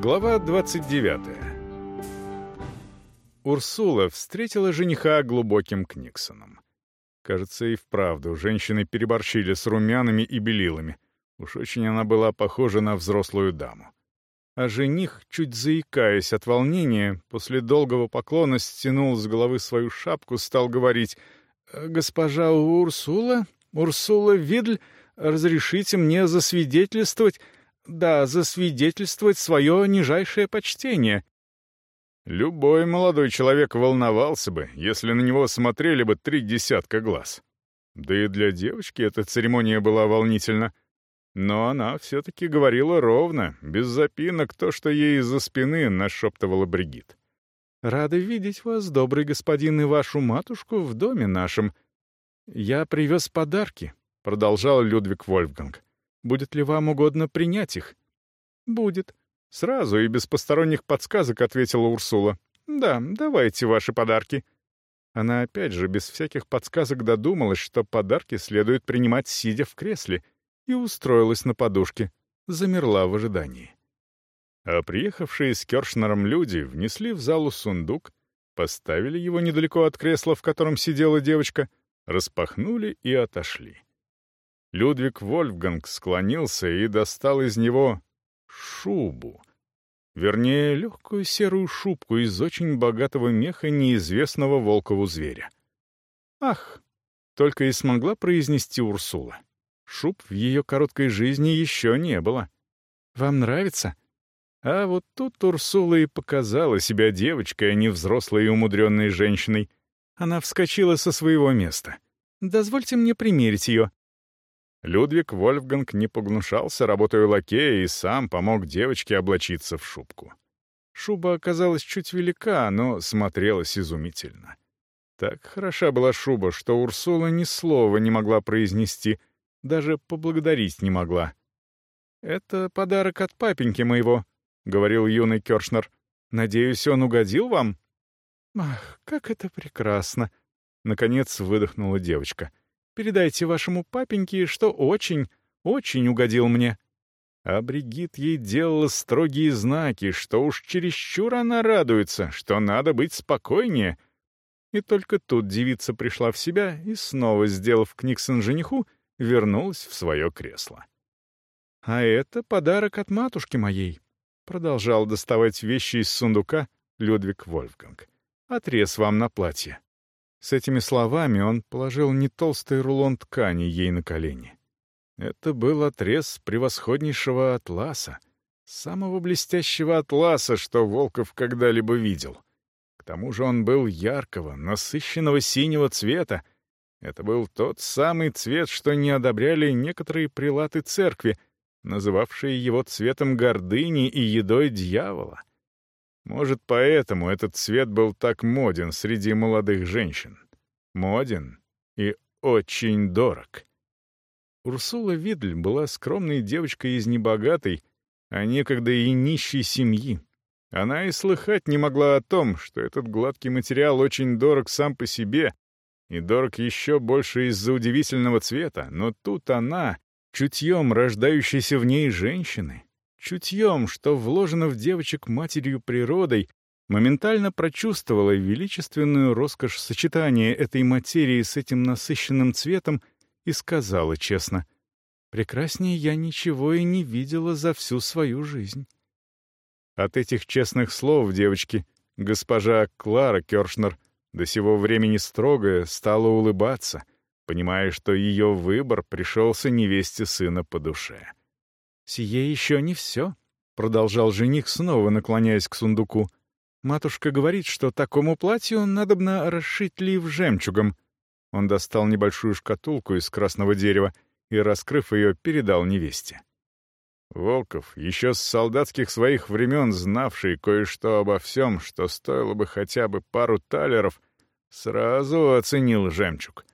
Глава 29. Урсула встретила жениха глубоким книксоном. Кажется, и вправду женщины переборщили с румянами и белилами. Уж очень она была похожа на взрослую даму. А жених, чуть заикаясь от волнения, после долгого поклона стянул с головы свою шапку, стал говорить «Госпожа Урсула, Урсула Видль, разрешите мне засвидетельствовать, да, засвидетельствовать свое нижайшее почтение». Любой молодой человек волновался бы, если на него смотрели бы три десятка глаз. Да и для девочки эта церемония была волнительна. Но она все-таки говорила ровно, без запинок, то, что ей из-за спины нашептывала Бригит. «Рада видеть вас, добрый господин, и вашу матушку в доме нашем. Я привез подарки», — продолжал Людвиг Вольфганг. «Будет ли вам угодно принять их?» «Будет», Сразу и без посторонних подсказок ответила Урсула. «Да, давайте ваши подарки». Она опять же без всяких подсказок додумалась, что подарки следует принимать сидя в кресле, и устроилась на подушке, замерла в ожидании. А приехавшие с Кершнером люди внесли в залу сундук, поставили его недалеко от кресла, в котором сидела девочка, распахнули и отошли. Людвиг Вольфганг склонился и достал из него шубу. Вернее, легкую серую шубку из очень богатого меха неизвестного волкову зверя. «Ах!» — только и смогла произнести Урсула. Шуб в ее короткой жизни еще не было. «Вам нравится?» А вот тут Урсула и показала себя девочкой, а не взрослой и умудренной женщиной. Она вскочила со своего места. «Дозвольте мне примерить ее. Людвиг Вольфганг не погнушался работой лакея и сам помог девочке облачиться в шубку. Шуба оказалась чуть велика, но смотрелась изумительно. Так хороша была шуба, что Урсула ни слова не могла произнести, даже поблагодарить не могла. «Это подарок от папеньки моего», — говорил юный Кёршнер. «Надеюсь, он угодил вам?» «Ах, как это прекрасно!» — наконец выдохнула девочка. Передайте вашему папеньке, что очень, очень угодил мне». А Бригит ей делала строгие знаки, что уж чересчур она радуется, что надо быть спокойнее. И только тут девица пришла в себя и, снова сделав Книксон жениху, вернулась в свое кресло. «А это подарок от матушки моей», — продолжал доставать вещи из сундука Людвиг Вольфганг. «Отрез вам на платье». С этими словами он положил не толстый рулон ткани ей на колени. Это был отрез превосходнейшего атласа, самого блестящего атласа, что Волков когда-либо видел. К тому же он был яркого, насыщенного синего цвета. Это был тот самый цвет, что не одобряли некоторые прилаты церкви, называвшие его цветом гордыни и едой дьявола. Может, поэтому этот цвет был так моден среди молодых женщин. Моден и очень дорог. Урсула Видль была скромной девочкой из небогатой, а некогда и нищей семьи. Она и слыхать не могла о том, что этот гладкий материал очень дорог сам по себе и дорог еще больше из-за удивительного цвета, но тут она, чутьем рождающейся в ней женщины, чутьем, что вложено в девочек матерью природой, моментально прочувствовала величественную роскошь сочетания этой материи с этим насыщенным цветом и сказала честно, «Прекраснее я ничего и не видела за всю свою жизнь». От этих честных слов девочки госпожа Клара Кёршнер, до сего времени строгая, стала улыбаться, понимая, что ее выбор пришелся невесте сына по душе. «Сие еще не все», — продолжал жених, снова наклоняясь к сундуку. «Матушка говорит, что такому платью надобно расшить лив жемчугом». Он достал небольшую шкатулку из красного дерева и, раскрыв ее, передал невесте. Волков, еще с солдатских своих времен знавший кое-что обо всем, что стоило бы хотя бы пару талеров, сразу оценил жемчуг.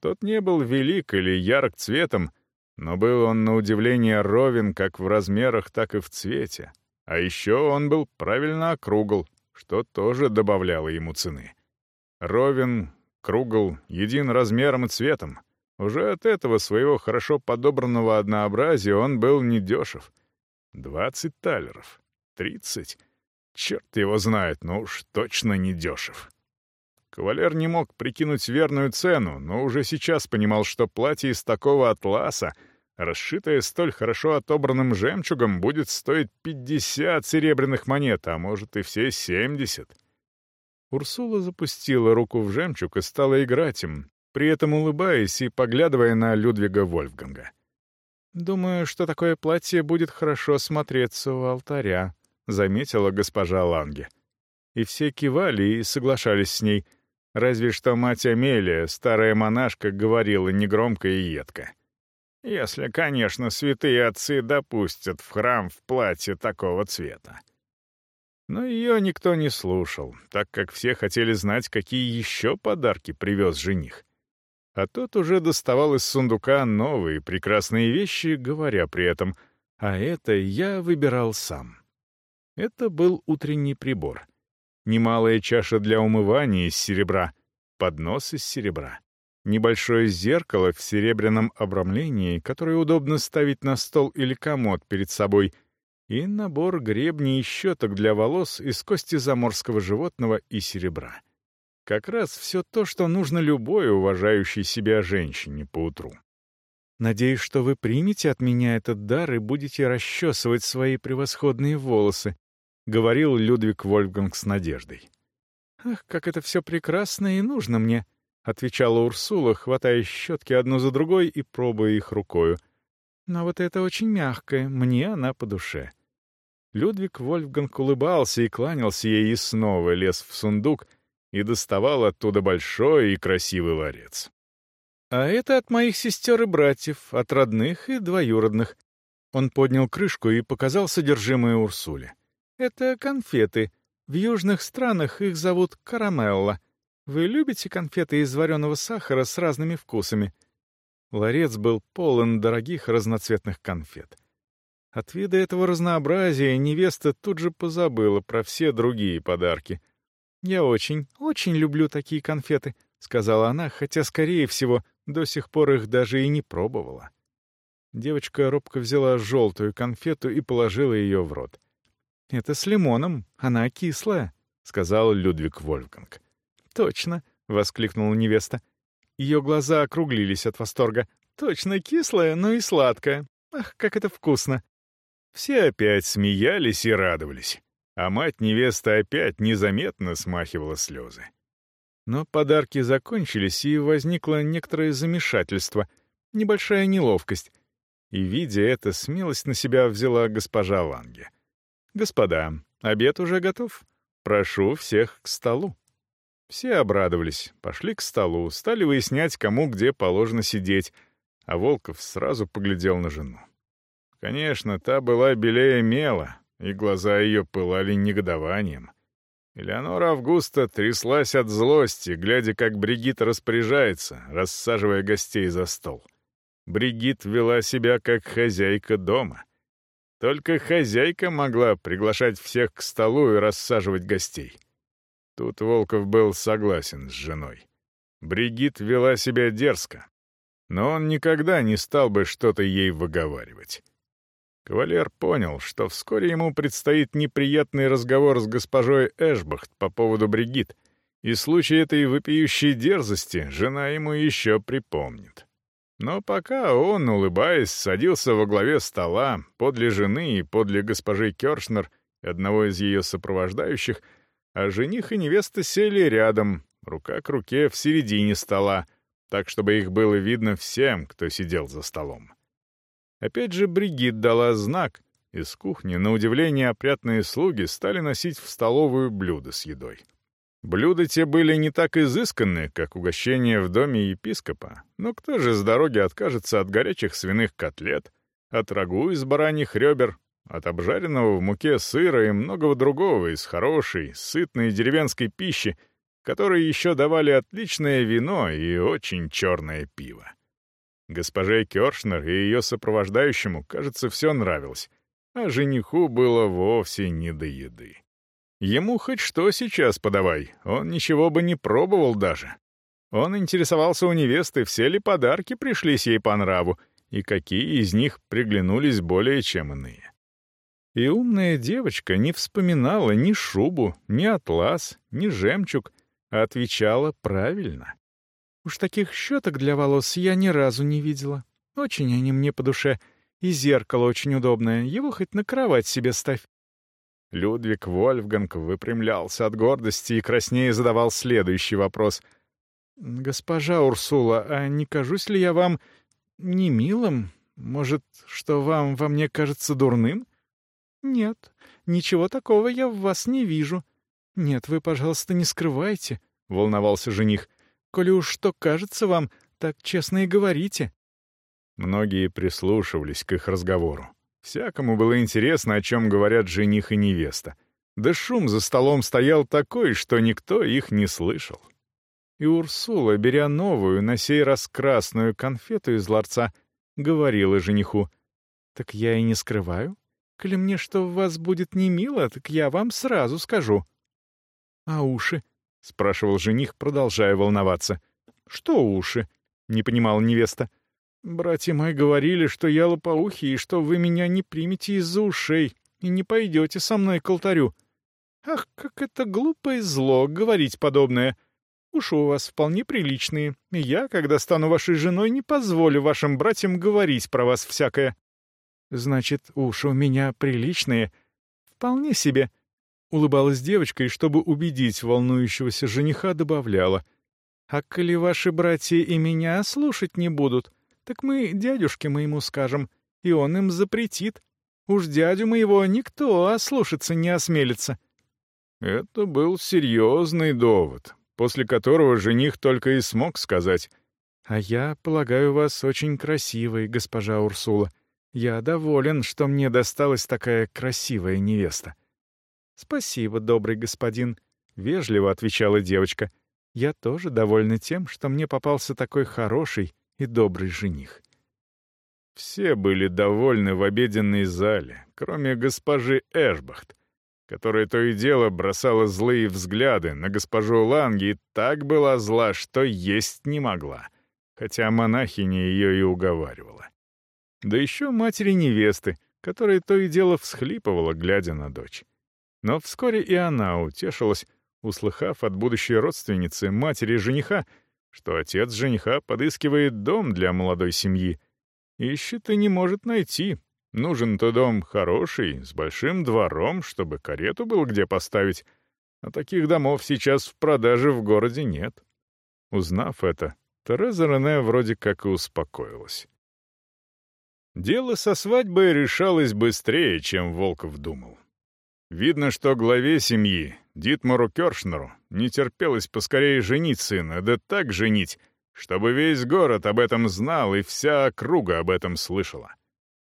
Тот не был велик или ярок цветом, но был он на удивление ровен как в размерах, так и в цвете. А еще он был правильно округл, что тоже добавляло ему цены. Ровен, кругл, един размером и цветом. Уже от этого своего хорошо подобранного однообразия он был недешев. Двадцать талеров. Тридцать? Черт его знает, но уж точно не дешев. Кавалер не мог прикинуть верную цену, но уже сейчас понимал, что платье из такого атласа, расшитое столь хорошо отобранным жемчугом, будет стоить пятьдесят серебряных монет, а может и все семьдесят. Урсула запустила руку в жемчуг и стала играть им, при этом улыбаясь и поглядывая на Людвига Вольфганга. «Думаю, что такое платье будет хорошо смотреться у алтаря», — заметила госпожа Ланге. И все кивали и соглашались с ней, разве что мать Амелия, старая монашка, говорила негромко и едко. «Если, конечно, святые отцы допустят в храм в платье такого цвета». Но ее никто не слушал, так как все хотели знать, какие еще подарки привез жених. А тот уже доставал из сундука новые прекрасные вещи, говоря при этом «А это я выбирал сам». Это был утренний прибор. Немалая чаша для умывания из серебра, поднос из серебра, небольшое зеркало в серебряном обрамлении, которое удобно ставить на стол или комод перед собой, и набор гребней и щеток для волос из кости заморского животного и серебра. Как раз все то, что нужно любой уважающей себя женщине поутру. Надеюсь, что вы примете от меня этот дар и будете расчесывать свои превосходные волосы, — говорил Людвиг Вольфганг с надеждой. «Ах, как это все прекрасно и нужно мне», — отвечала Урсула, хватая щетки одну за другой и пробуя их рукою. «Но вот это очень мягкое, мне она по душе». Людвиг Вольфганг улыбался и кланялся ей и снова лез в сундук — и доставал оттуда большой и красивый ларец. «А это от моих сестер и братьев, от родных и двоюродных». Он поднял крышку и показал содержимое Урсуле. «Это конфеты. В южных странах их зовут карамелла. Вы любите конфеты из вареного сахара с разными вкусами?» Ларец был полон дорогих разноцветных конфет. От вида этого разнообразия невеста тут же позабыла про все другие подарки — «Я очень, очень люблю такие конфеты», — сказала она, хотя, скорее всего, до сих пор их даже и не пробовала. Девочка робко взяла желтую конфету и положила ее в рот. «Это с лимоном, она кислая», — сказал Людвиг Вольфганг. «Точно», — воскликнула невеста. Ее глаза округлились от восторга. «Точно кислая, но и сладкая. Ах, как это вкусно!» Все опять смеялись и радовались а мать невесты опять незаметно смахивала слезы. Но подарки закончились, и возникло некоторое замешательство, небольшая неловкость. И, видя это, смелость на себя взяла госпожа Ланге. «Господа, обед уже готов. Прошу всех к столу». Все обрадовались, пошли к столу, стали выяснять, кому где положено сидеть, а Волков сразу поглядел на жену. Конечно, та была белее мела, и глаза ее пылали негодованием. Элеонора Августа тряслась от злости, глядя, как Бригит распоряжается, рассаживая гостей за стол. Бригит вела себя как хозяйка дома. Только хозяйка могла приглашать всех к столу и рассаживать гостей. Тут Волков был согласен с женой. Бригит вела себя дерзко, но он никогда не стал бы что-то ей выговаривать. Кавалер понял, что вскоре ему предстоит неприятный разговор с госпожой Эшбахт по поводу Бригит, и случай этой вопиющей дерзости жена ему еще припомнит. Но пока он, улыбаясь, садился во главе стола, подле жены и подле госпожи Кёршнер, одного из ее сопровождающих, а жених и невеста сели рядом, рука к руке в середине стола, так, чтобы их было видно всем, кто сидел за столом. Опять же Бригит дала знак. Из кухни, на удивление, опрятные слуги стали носить в столовую блюда с едой. Блюда те были не так изысканные, как угощение в доме епископа, но кто же с дороги откажется от горячих свиных котлет, от рагу из бараньих ребер, от обжаренного в муке сыра и многого другого из хорошей, сытной деревенской пищи, которой еще давали отличное вино и очень черное пиво. Госпоже Кёршнер и ее сопровождающему, кажется, все нравилось, а жениху было вовсе не до еды. Ему хоть что сейчас подавай, он ничего бы не пробовал даже. Он интересовался у невесты, все ли подарки пришлись ей по нраву, и какие из них приглянулись более чем иные. И умная девочка не вспоминала ни шубу, ни атлас, ни жемчуг, а отвечала правильно. «Уж таких щеток для волос я ни разу не видела. Очень они мне по душе. И зеркало очень удобное, его хоть на кровать себе ставь». Людвиг Вольфганг выпрямлялся от гордости и краснее задавал следующий вопрос. «Госпожа Урсула, а не кажусь ли я вам не милым? Может, что вам во мне кажется дурным?» «Нет, ничего такого я в вас не вижу. Нет, вы, пожалуйста, не скрывайте», — волновался жених. «Коли уж что кажется вам, так честно и говорите». Многие прислушивались к их разговору. Всякому было интересно, о чем говорят жених и невеста. Да шум за столом стоял такой, что никто их не слышал. И Урсула, беря новую, на сей раз красную конфету из ларца, говорила жениху, «Так я и не скрываю. Коли мне что в вас будет не мило, так я вам сразу скажу». «А уши?» — спрашивал жених, продолжая волноваться. «Что уши?» — не понимала невеста. «Братья мои говорили, что я лопоухий, и что вы меня не примете из-за ушей и не пойдете со мной к алтарю. Ах, как это глупо и зло говорить подобное. Уши у вас вполне приличные, и я, когда стану вашей женой, не позволю вашим братьям говорить про вас всякое». «Значит, уши у меня приличные?» «Вполне себе», — улыбалась девочка и, чтобы убедить волнующегося жениха, добавляла. «А коли ваши братья и меня слушать не будут, так мы дядюшке моему скажем, и он им запретит. Уж дядю моего никто ослушаться не осмелится». Это был серьезный довод, после которого жених только и смог сказать. «А я полагаю вас очень красивой, госпожа Урсула. Я доволен, что мне досталась такая красивая невеста». «Спасибо, добрый господин», — вежливо отвечала девочка. «Я тоже довольна тем, что мне попался такой хороший, и добрый жених. Все были довольны в обеденной зале, кроме госпожи Эшбахт, которая то и дело бросала злые взгляды на госпожу Ланги и так была зла, что есть не могла, хотя монахиня ее и уговаривала. Да еще матери невесты, которая то и дело всхлипывала, глядя на дочь. Но вскоре и она утешилась, услыхав от будущей родственницы, матери жениха, что отец жениха подыскивает дом для молодой семьи. Ищет и не может найти. Нужен-то дом хороший, с большим двором, чтобы карету было где поставить. А таких домов сейчас в продаже в городе нет. Узнав это, Тереза Рене вроде как и успокоилась. Дело со свадьбой решалось быстрее, чем Волков думал. Видно, что главе семьи, Дитмару Кёршнеру, не терпелось поскорее женить сына, да так женить, чтобы весь город об этом знал и вся округа об этом слышала.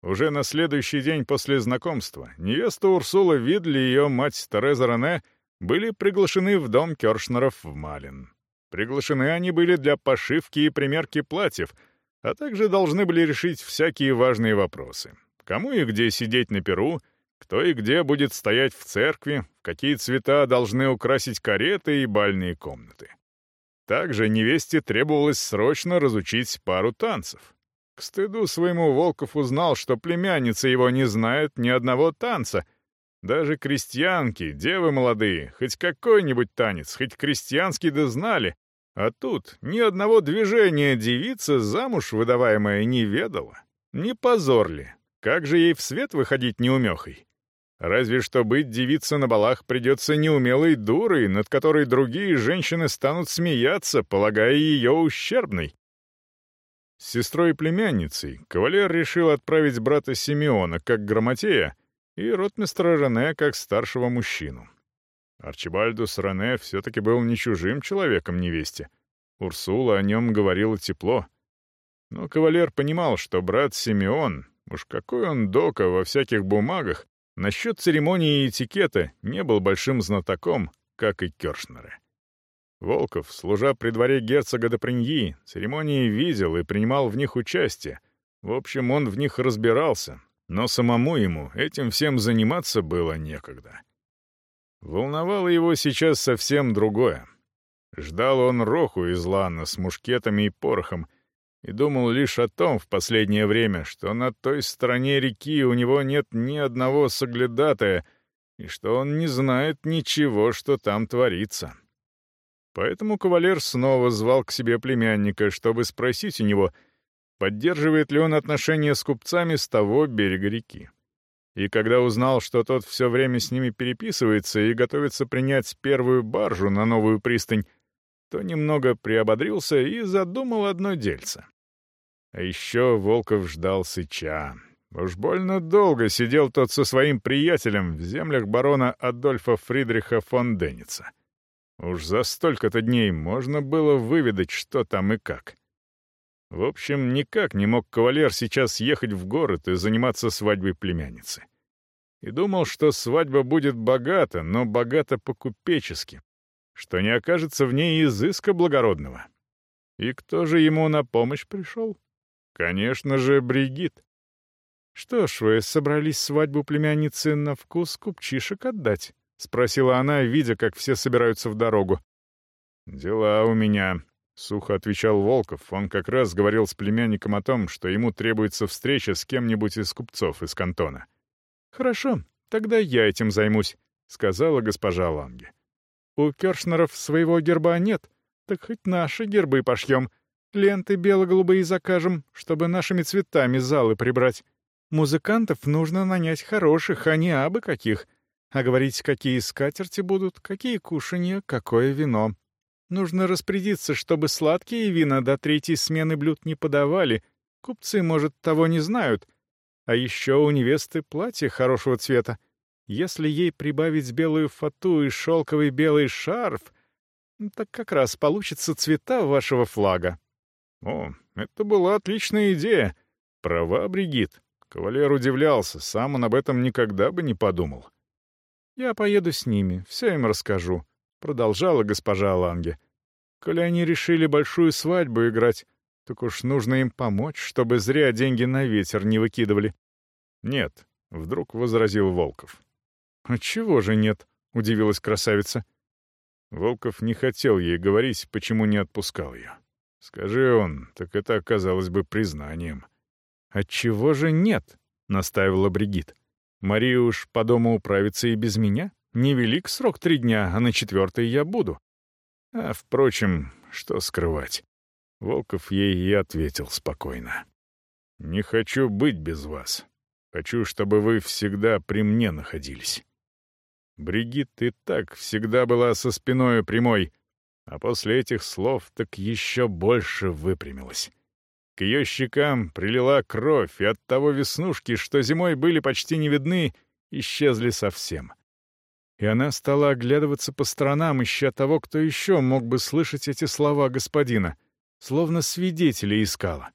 Уже на следующий день после знакомства невеста Урсула Видли и ее мать Тереза Рене были приглашены в дом Кёршнеров в Малин. Приглашены они были для пошивки и примерки платьев, а также должны были решить всякие важные вопросы. Кому и где сидеть на перу — кто и где будет стоять в церкви, какие цвета должны украсить кареты и бальные комнаты. Также невесте требовалось срочно разучить пару танцев. К стыду своему Волков узнал, что племянница его не знает ни одного танца. Даже крестьянки, девы молодые, хоть какой-нибудь танец, хоть крестьянский да знали, а тут ни одного движения девица замуж выдаваемая не ведала. Не позор ли? Как же ей в свет выходить неумехой? Разве что быть девицей на балах придется неумелой дурой, над которой другие женщины станут смеяться, полагая ее ущербной. С сестрой и племянницей кавалер решил отправить брата Симеона как грамотея и ротмистра Рене как старшего мужчину. Арчибальдус Рене все-таки был не чужим человеком невесте. Урсула о нем говорила тепло. Но кавалер понимал, что брат Симеон, уж какой он дока во всяких бумагах, Насчет церемонии и этикета не был большим знатоком, как и Кёршнеры. Волков, служа при дворе герцога Доприньи, церемонии видел и принимал в них участие. В общем, он в них разбирался, но самому ему этим всем заниматься было некогда. Волновало его сейчас совсем другое. Ждал он Роху из Лана с мушкетами и порохом, и думал лишь о том в последнее время, что на той стороне реки у него нет ни одного соглядатая, и что он не знает ничего, что там творится. Поэтому кавалер снова звал к себе племянника, чтобы спросить у него, поддерживает ли он отношения с купцами с того берега реки. И когда узнал, что тот все время с ними переписывается и готовится принять первую баржу на новую пристань, то немного приободрился и задумал одно дельце. А еще Волков ждал Сыча. Уж больно долго сидел тот со своим приятелем в землях барона Адольфа Фридриха фон Денница. Уж за столько-то дней можно было выведать, что там и как. В общем, никак не мог кавалер сейчас ехать в город и заниматься свадьбой племянницы. И думал, что свадьба будет богата, но богата по-купечески, что не окажется в ней изыска благородного. И кто же ему на помощь пришел? Конечно же, Бригит. «Что ж, вы собрались свадьбу племянницы на вкус купчишек отдать?» — спросила она, видя, как все собираются в дорогу. «Дела у меня», — сухо отвечал Волков. Он как раз говорил с племянником о том, что ему требуется встреча с кем-нибудь из купцов из кантона. «Хорошо, тогда я этим займусь», — сказала госпожа Ланге. «У Кершнеров своего герба нет, так хоть наши гербы пошьем. Ленты бело-голубые закажем, чтобы нашими цветами залы прибрать. Музыкантов нужно нанять хороших, а не абы каких. А говорить, какие скатерти будут, какие кушанья, какое вино. Нужно распорядиться, чтобы сладкие вина до третьей смены блюд не подавали. Купцы, может, того не знают. А еще у невесты платье хорошего цвета. Если ей прибавить белую фату и шелковый белый шарф, так как раз получится цвета вашего флага. О, это была отличная идея. Права, Бригит. Кавалер удивлялся, сам он об этом никогда бы не подумал. «Я поеду с ними, все им расскажу», — продолжала госпожа Ланге. «Коли они решили большую свадьбу играть, так уж нужно им помочь, чтобы зря деньги на ветер не выкидывали». «Нет», — вдруг возразил Волков. «Отчего же нет?» — удивилась красавица. Волков не хотел ей говорить, почему не отпускал ее. Скажи он, так это оказалось бы признанием. «Отчего же нет?» — настаивала Бригит. «Мария уж по дому управится и без меня. Невелик срок три дня, а на четвертый я буду». А, впрочем, что скрывать. Волков ей и ответил спокойно. «Не хочу быть без вас. Хочу, чтобы вы всегда при мне находились». Бригит и так всегда была со спиной прямой, а после этих слов так еще больше выпрямилась. К ее щекам прилила кровь, и от того веснушки, что зимой были почти не видны, исчезли совсем. И она стала оглядываться по сторонам, ища того, кто еще мог бы слышать эти слова господина, словно свидетелей искала.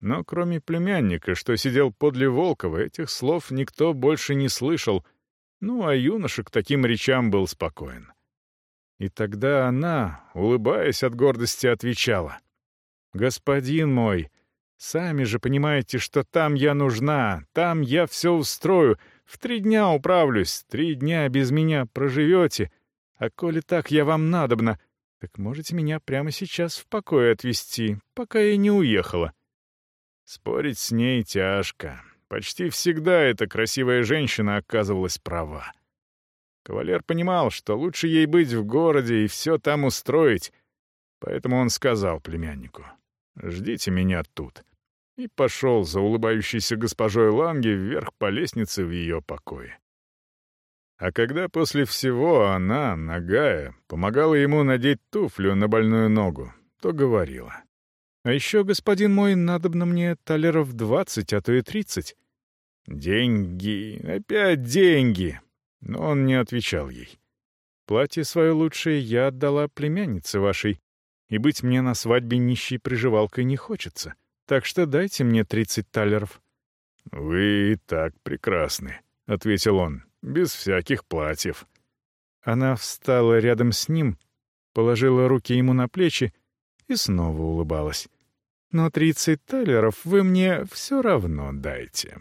Но кроме племянника, что сидел подле Волкова, этих слов никто больше не слышал, ну а юноша к таким речам был спокоен. И тогда она, улыбаясь от гордости, отвечала. «Господин мой, сами же понимаете, что там я нужна, там я все устрою, в три дня управлюсь, три дня без меня проживете, а коли так я вам надобна, так можете меня прямо сейчас в покое отвезти, пока я не уехала». Спорить с ней тяжко. Почти всегда эта красивая женщина оказывалась права. Кавалер понимал, что лучше ей быть в городе и все там устроить, поэтому он сказал племяннику — Ждите меня тут». И пошел за улыбающейся госпожой Ланге вверх по лестнице в ее покое. А когда после всего она, нагая, помогала ему надеть туфлю на больную ногу, то говорила. «А еще, господин мой, надобно мне талеров двадцать, а то и тридцать». «Деньги, опять деньги!» Но он не отвечал ей. «Платье свое лучшее я отдала племяннице вашей, и быть мне на свадьбе нищей приживалкой не хочется. Так что дайте мне тридцать талеров». «Вы и так прекрасны», — ответил он, — «без всяких платьев». Она встала рядом с ним, положила руки ему на плечи и снова улыбалась. «Но тридцать талеров вы мне все равно дайте».